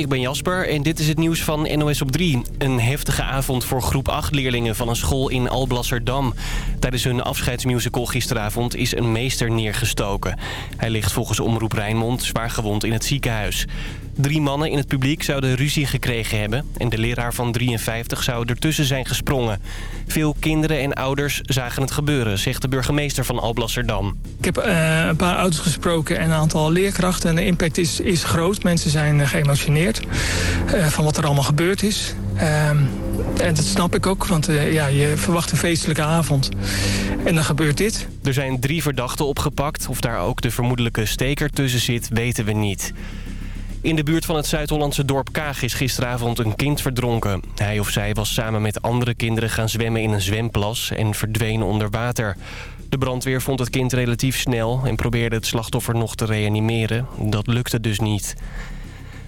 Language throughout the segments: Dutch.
Ik ben Jasper en dit is het nieuws van NOS op 3. Een heftige avond voor groep 8-leerlingen van een school in Alblasserdam. Tijdens hun afscheidsmusical gisteravond is een meester neergestoken. Hij ligt volgens Omroep Rijnmond zwaargewond in het ziekenhuis. Drie mannen in het publiek zouden ruzie gekregen hebben... en de leraar van 53 zou ertussen zijn gesprongen. Veel kinderen en ouders zagen het gebeuren, zegt de burgemeester van Alblasserdam. Ik heb uh, een paar ouders gesproken en een aantal leerkrachten... en de impact is, is groot. Mensen zijn uh, geëmotioneerd uh, van wat er allemaal gebeurd is. Ehm, en dat snap ik ook, want ja, je verwacht een feestelijke avond. En dan gebeurt dit. Er zijn drie verdachten opgepakt. Of daar ook de vermoedelijke steker tussen zit, weten we niet. In de buurt van het Zuid-Hollandse dorp Kaag is gisteravond een kind verdronken. Hij of zij was samen met andere kinderen gaan zwemmen in een zwemplas en verdween onder water. De brandweer vond het kind relatief snel en probeerde het slachtoffer nog te reanimeren. Dat lukte dus niet.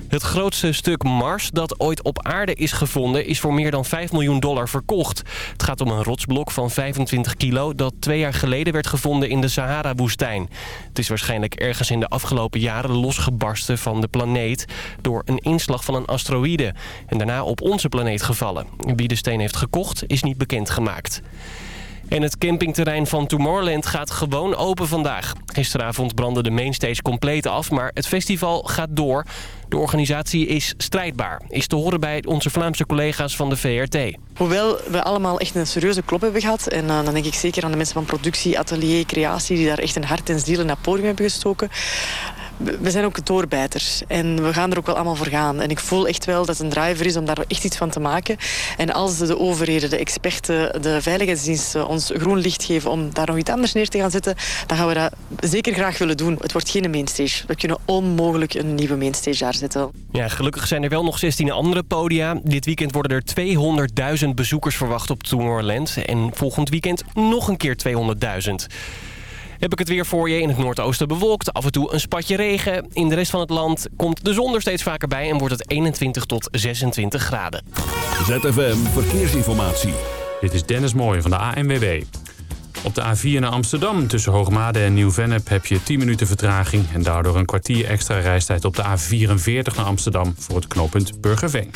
Het grootste stuk Mars dat ooit op aarde is gevonden is voor meer dan 5 miljoen dollar verkocht. Het gaat om een rotsblok van 25 kilo dat twee jaar geleden werd gevonden in de Sahara-woestijn. Het is waarschijnlijk ergens in de afgelopen jaren losgebarsten van de planeet door een inslag van een asteroïde en daarna op onze planeet gevallen. Wie de steen heeft gekocht is niet bekendgemaakt. En het campingterrein van Tomorrowland gaat gewoon open vandaag. Gisteravond brandde de mainstage compleet af, maar het festival gaat door. De organisatie is strijdbaar, is te horen bij onze Vlaamse collega's van de VRT. Hoewel we allemaal echt een serieuze klop hebben gehad... en uh, dan denk ik zeker aan de mensen van productie, atelier, creatie... die daar echt een hart en ziel in dat podium hebben gestoken we zijn ook doorbijters. En we gaan er ook wel allemaal voor gaan. En ik voel echt wel dat het een driver is om daar echt iets van te maken. En als de overheden, de experten, de veiligheidsdiensten ons groen licht geven om daar nog iets anders neer te gaan zetten, dan gaan we dat zeker graag willen doen. Het wordt geen mainstage. We kunnen onmogelijk een nieuwe mainstage daar zetten. Ja, gelukkig zijn er wel nog 16 andere podia. Dit weekend worden er 200.000 bezoekers verwacht op Tomorrowland. En volgend weekend nog een keer 200.000. Heb ik het weer voor je. In het noordoosten bewolkt, af en toe een spatje regen. In de rest van het land komt de zon er steeds vaker bij... en wordt het 21 tot 26 graden. ZFM Verkeersinformatie. Dit is Dennis Mooij van de ANWB. Op de A4 naar Amsterdam tussen Hoogmade en Nieuw-Vennep heb je 10 minuten vertraging... en daardoor een kwartier extra reistijd op de A44 naar Amsterdam voor het knooppunt Burgerveen.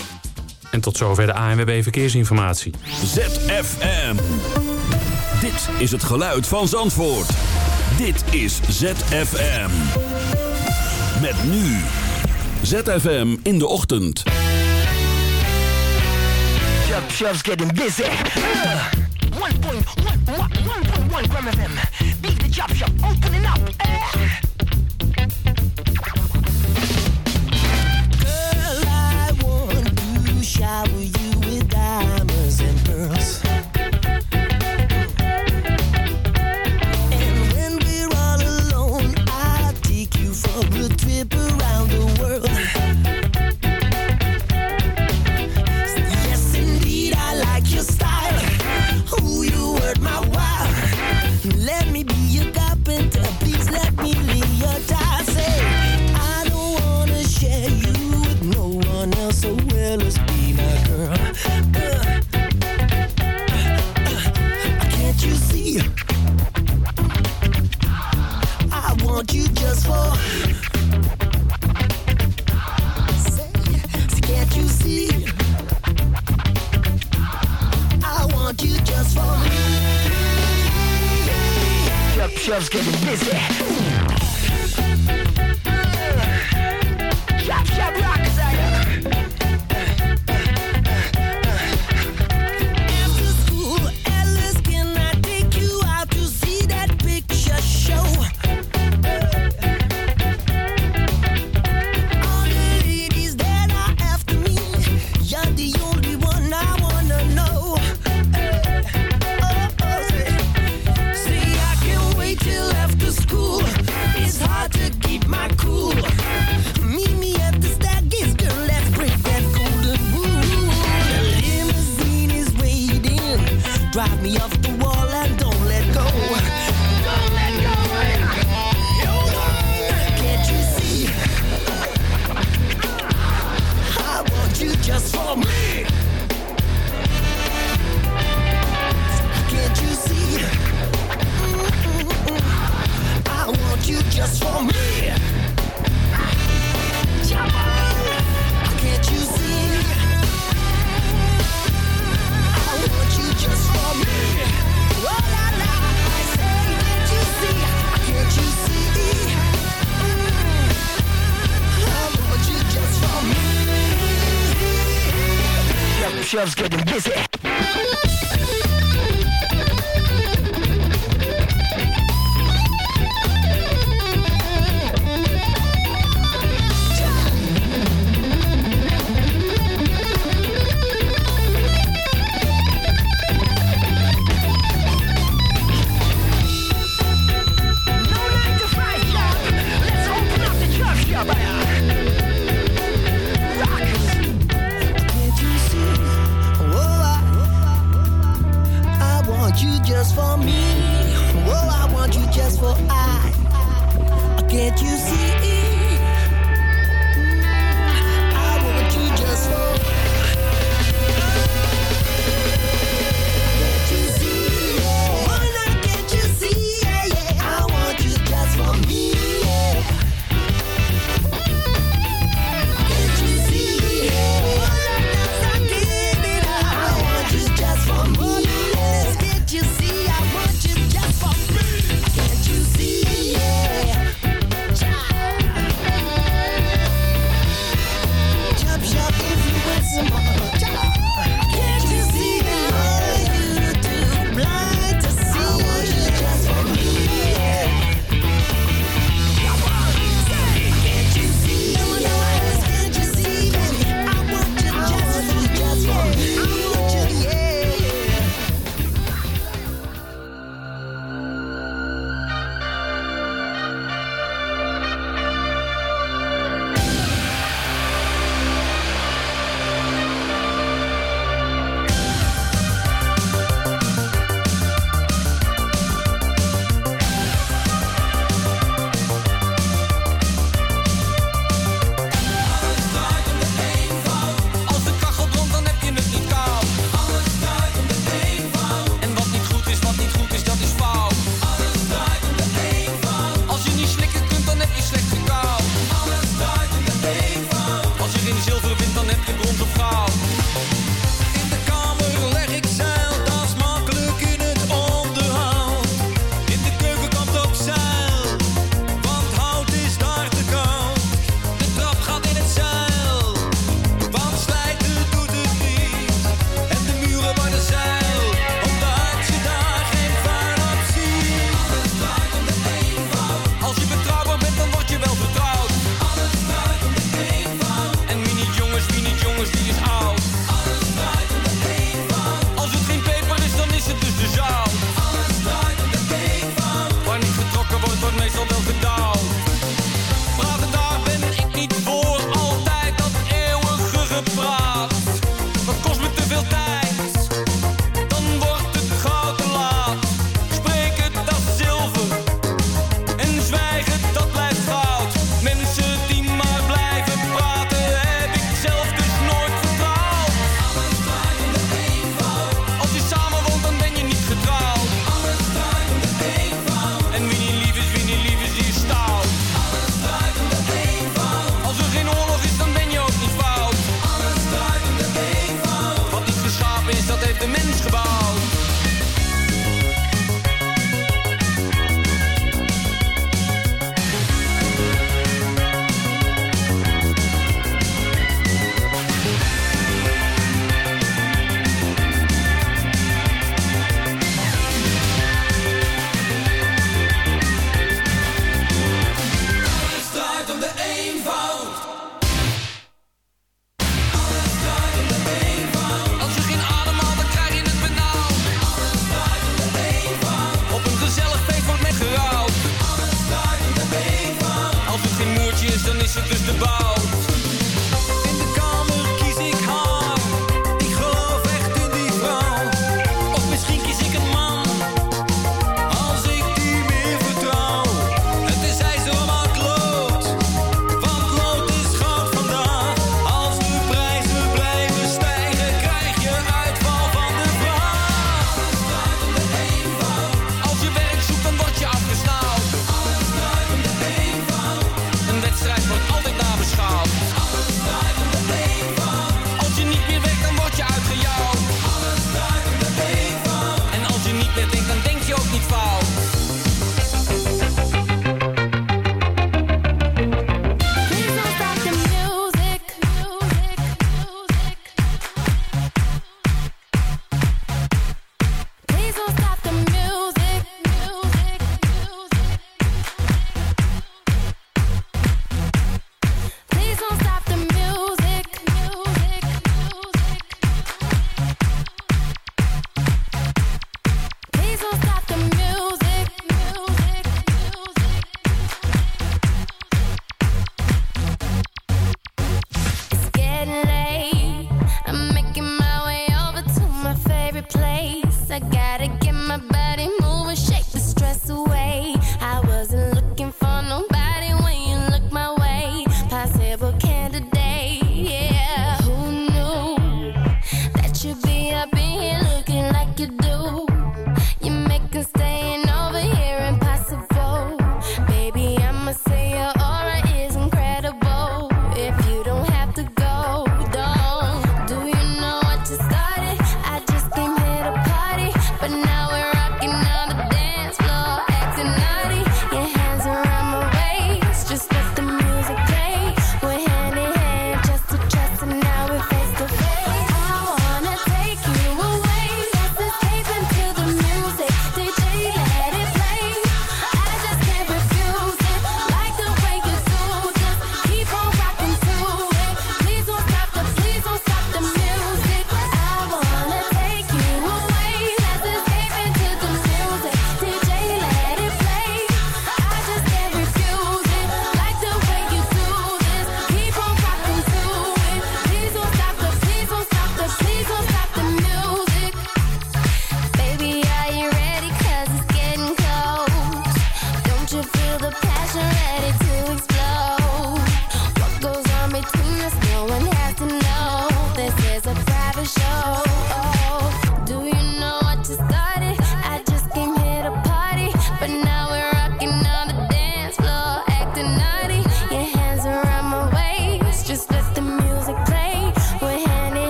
En tot zover de ANWB Verkeersinformatie. ZFM. Dit is het geluid van Zandvoort. Dit is ZFM. Met nu. ZFM in de ochtend. Chub Chub's getting busy. Uh, 1.1 gram FM. Beat the chop shop opening up. Uh. Girl, I want to shower you with diamonds and pearls. Love's getting busy.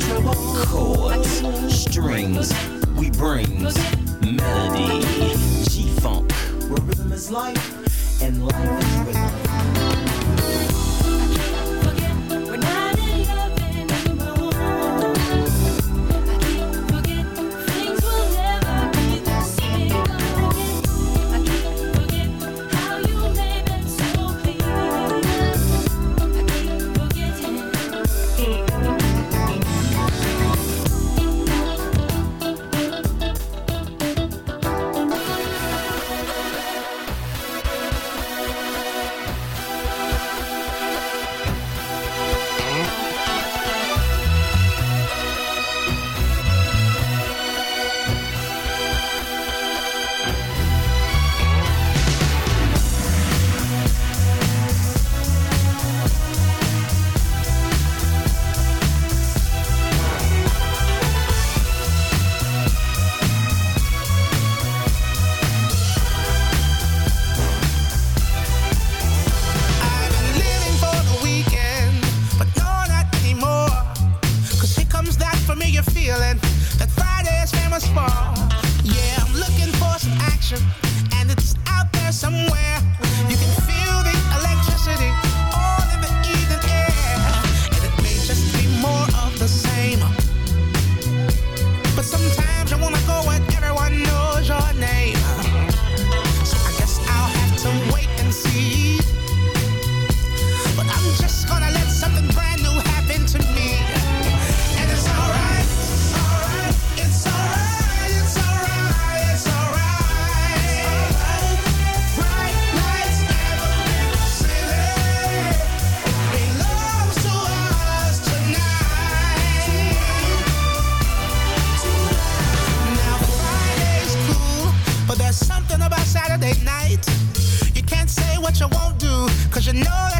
treble. Chords, strings, we bring melody. G-Funk, where rhythm is life and life is rhythm. No. know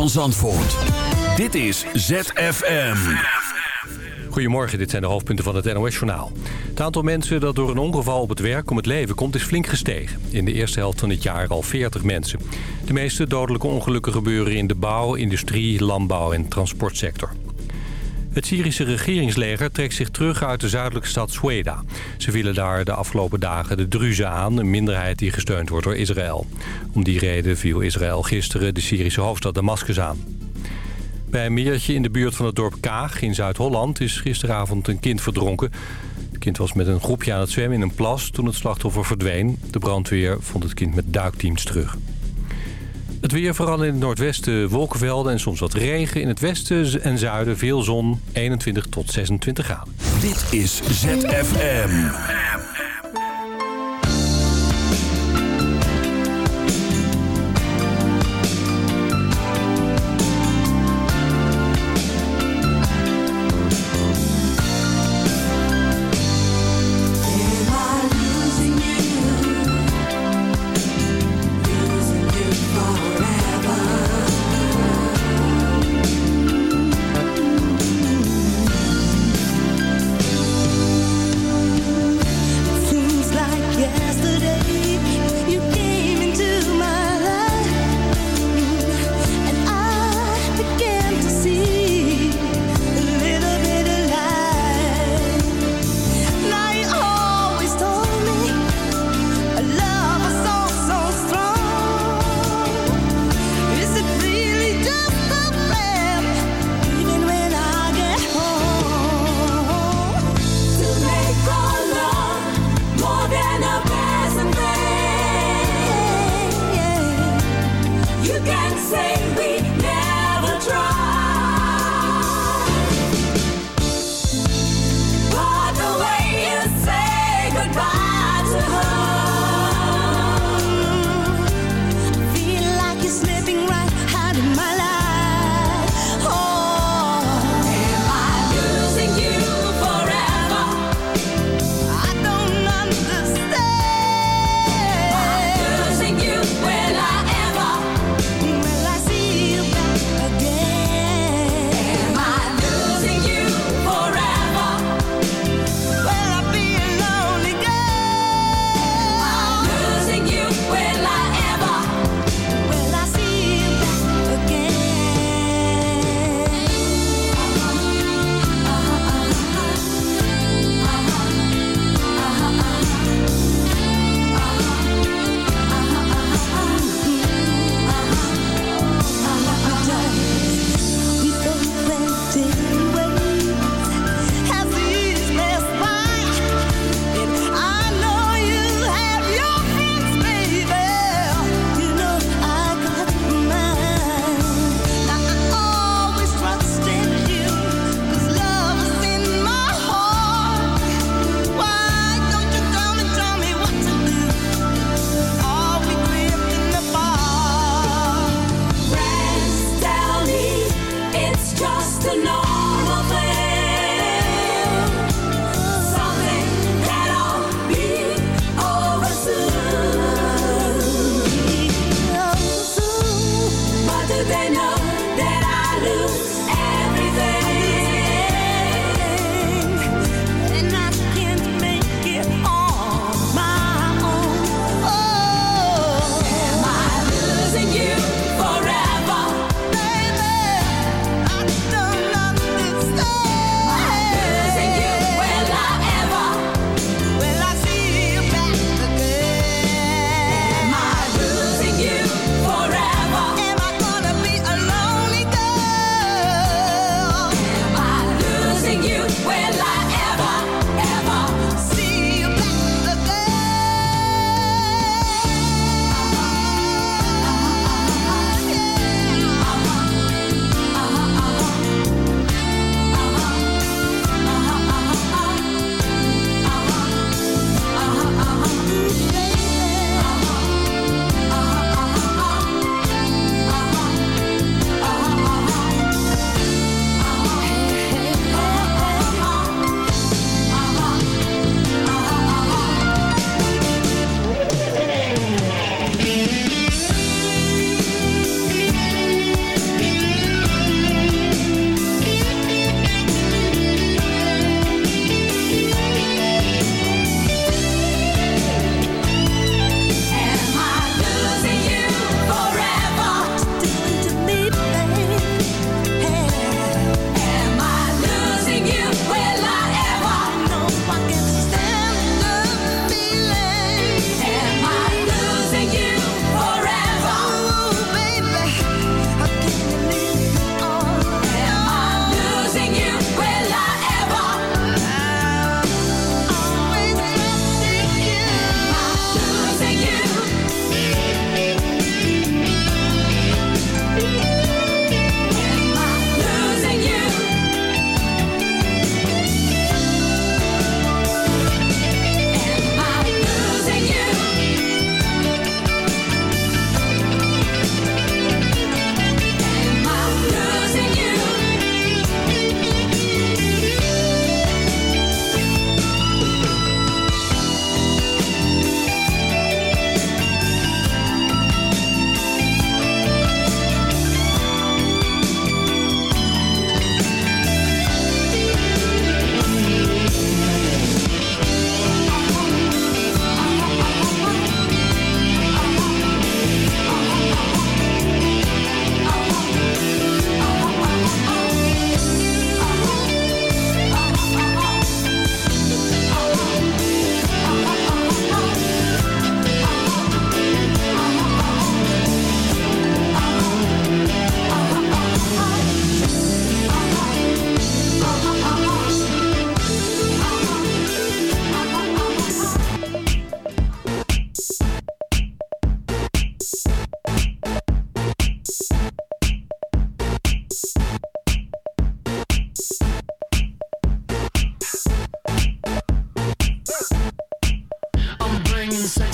van Zandvoort. Dit is ZFM. Goedemorgen, dit zijn de hoofdpunten van het NOS-journaal. Het aantal mensen dat door een ongeval op het werk om het leven komt is flink gestegen. In de eerste helft van dit jaar al 40 mensen. De meeste dodelijke ongelukken gebeuren in de bouw, industrie, landbouw en transportsector. Het Syrische regeringsleger trekt zich terug uit de zuidelijke stad Sweda. Ze vielen daar de afgelopen dagen de Druzen aan, een minderheid die gesteund wordt door Israël. Om die reden viel Israël gisteren de Syrische hoofdstad Damascus aan. Bij een meertje in de buurt van het dorp Kaag in Zuid-Holland is gisteravond een kind verdronken. Het kind was met een groepje aan het zwemmen in een plas toen het slachtoffer verdween. De brandweer vond het kind met duikteams terug. Weer vooral in het noordwesten wolkenvelden en soms wat regen. In het westen en zuiden veel zon, 21 tot 26 graden. Dit is ZFM.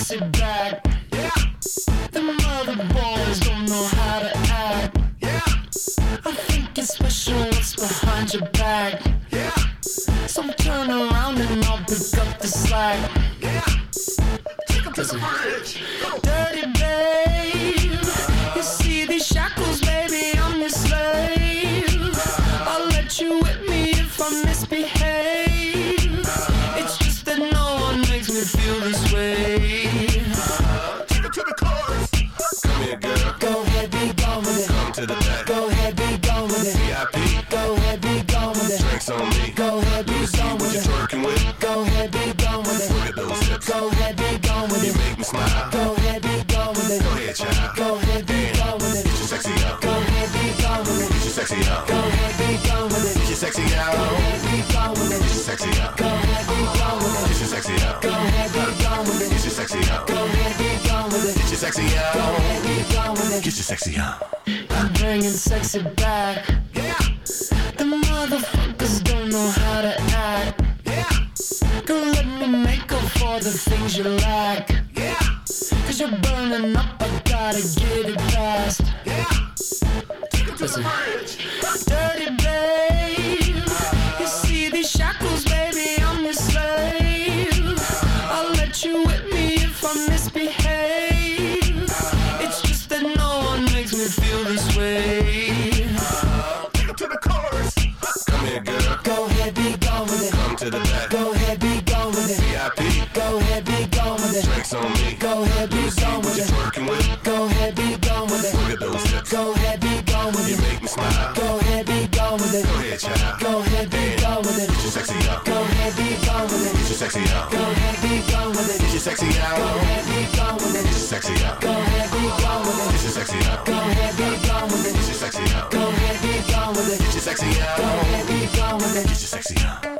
sit back. Yeah. The mother boys don't know how to act. Yeah. I think it's special what's behind your back. Yeah. So turn around and I'll pick up the slack. Yeah. Take a piece of bridge. sexy. Get your sexy on. I'm bringing sexy back. sexy now. Go ahead, be gone with it. Get you sexy now. Go ahead, be gone with it. Get you sexy now. Go ahead, be gone with it. Get you sexy now. Go ahead, be gone with it. Get you sexy now.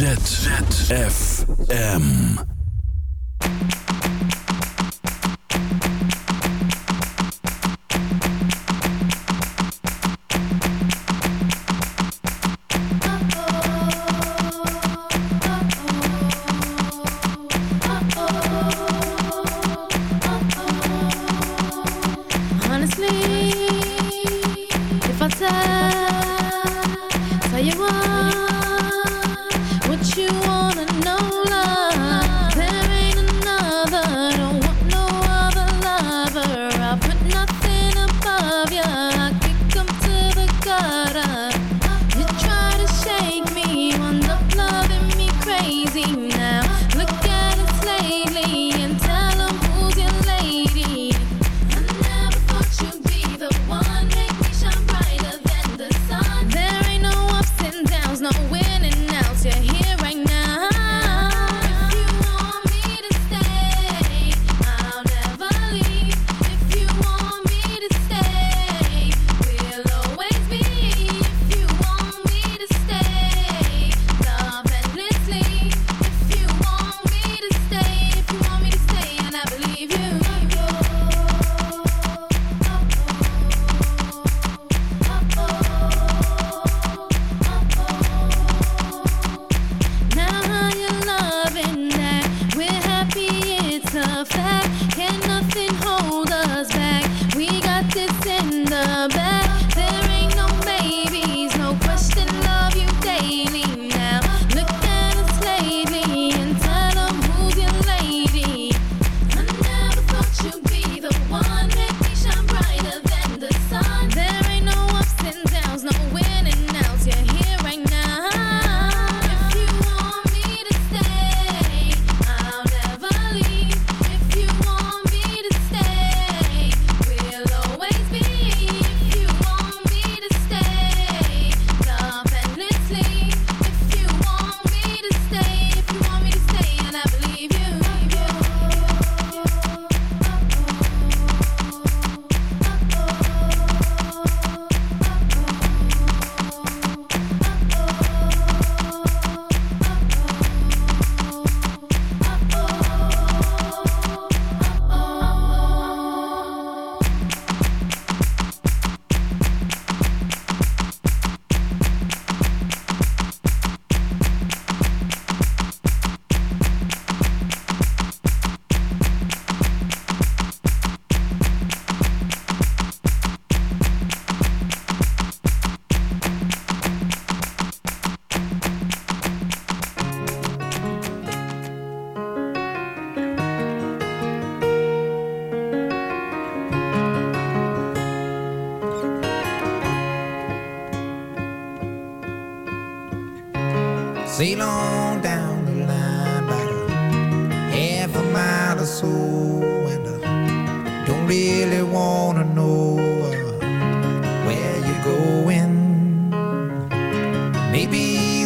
ZZFM.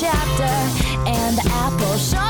Chapter, and the apple sure